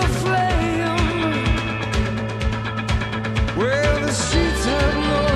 aflame where the streets have no